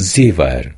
Ziver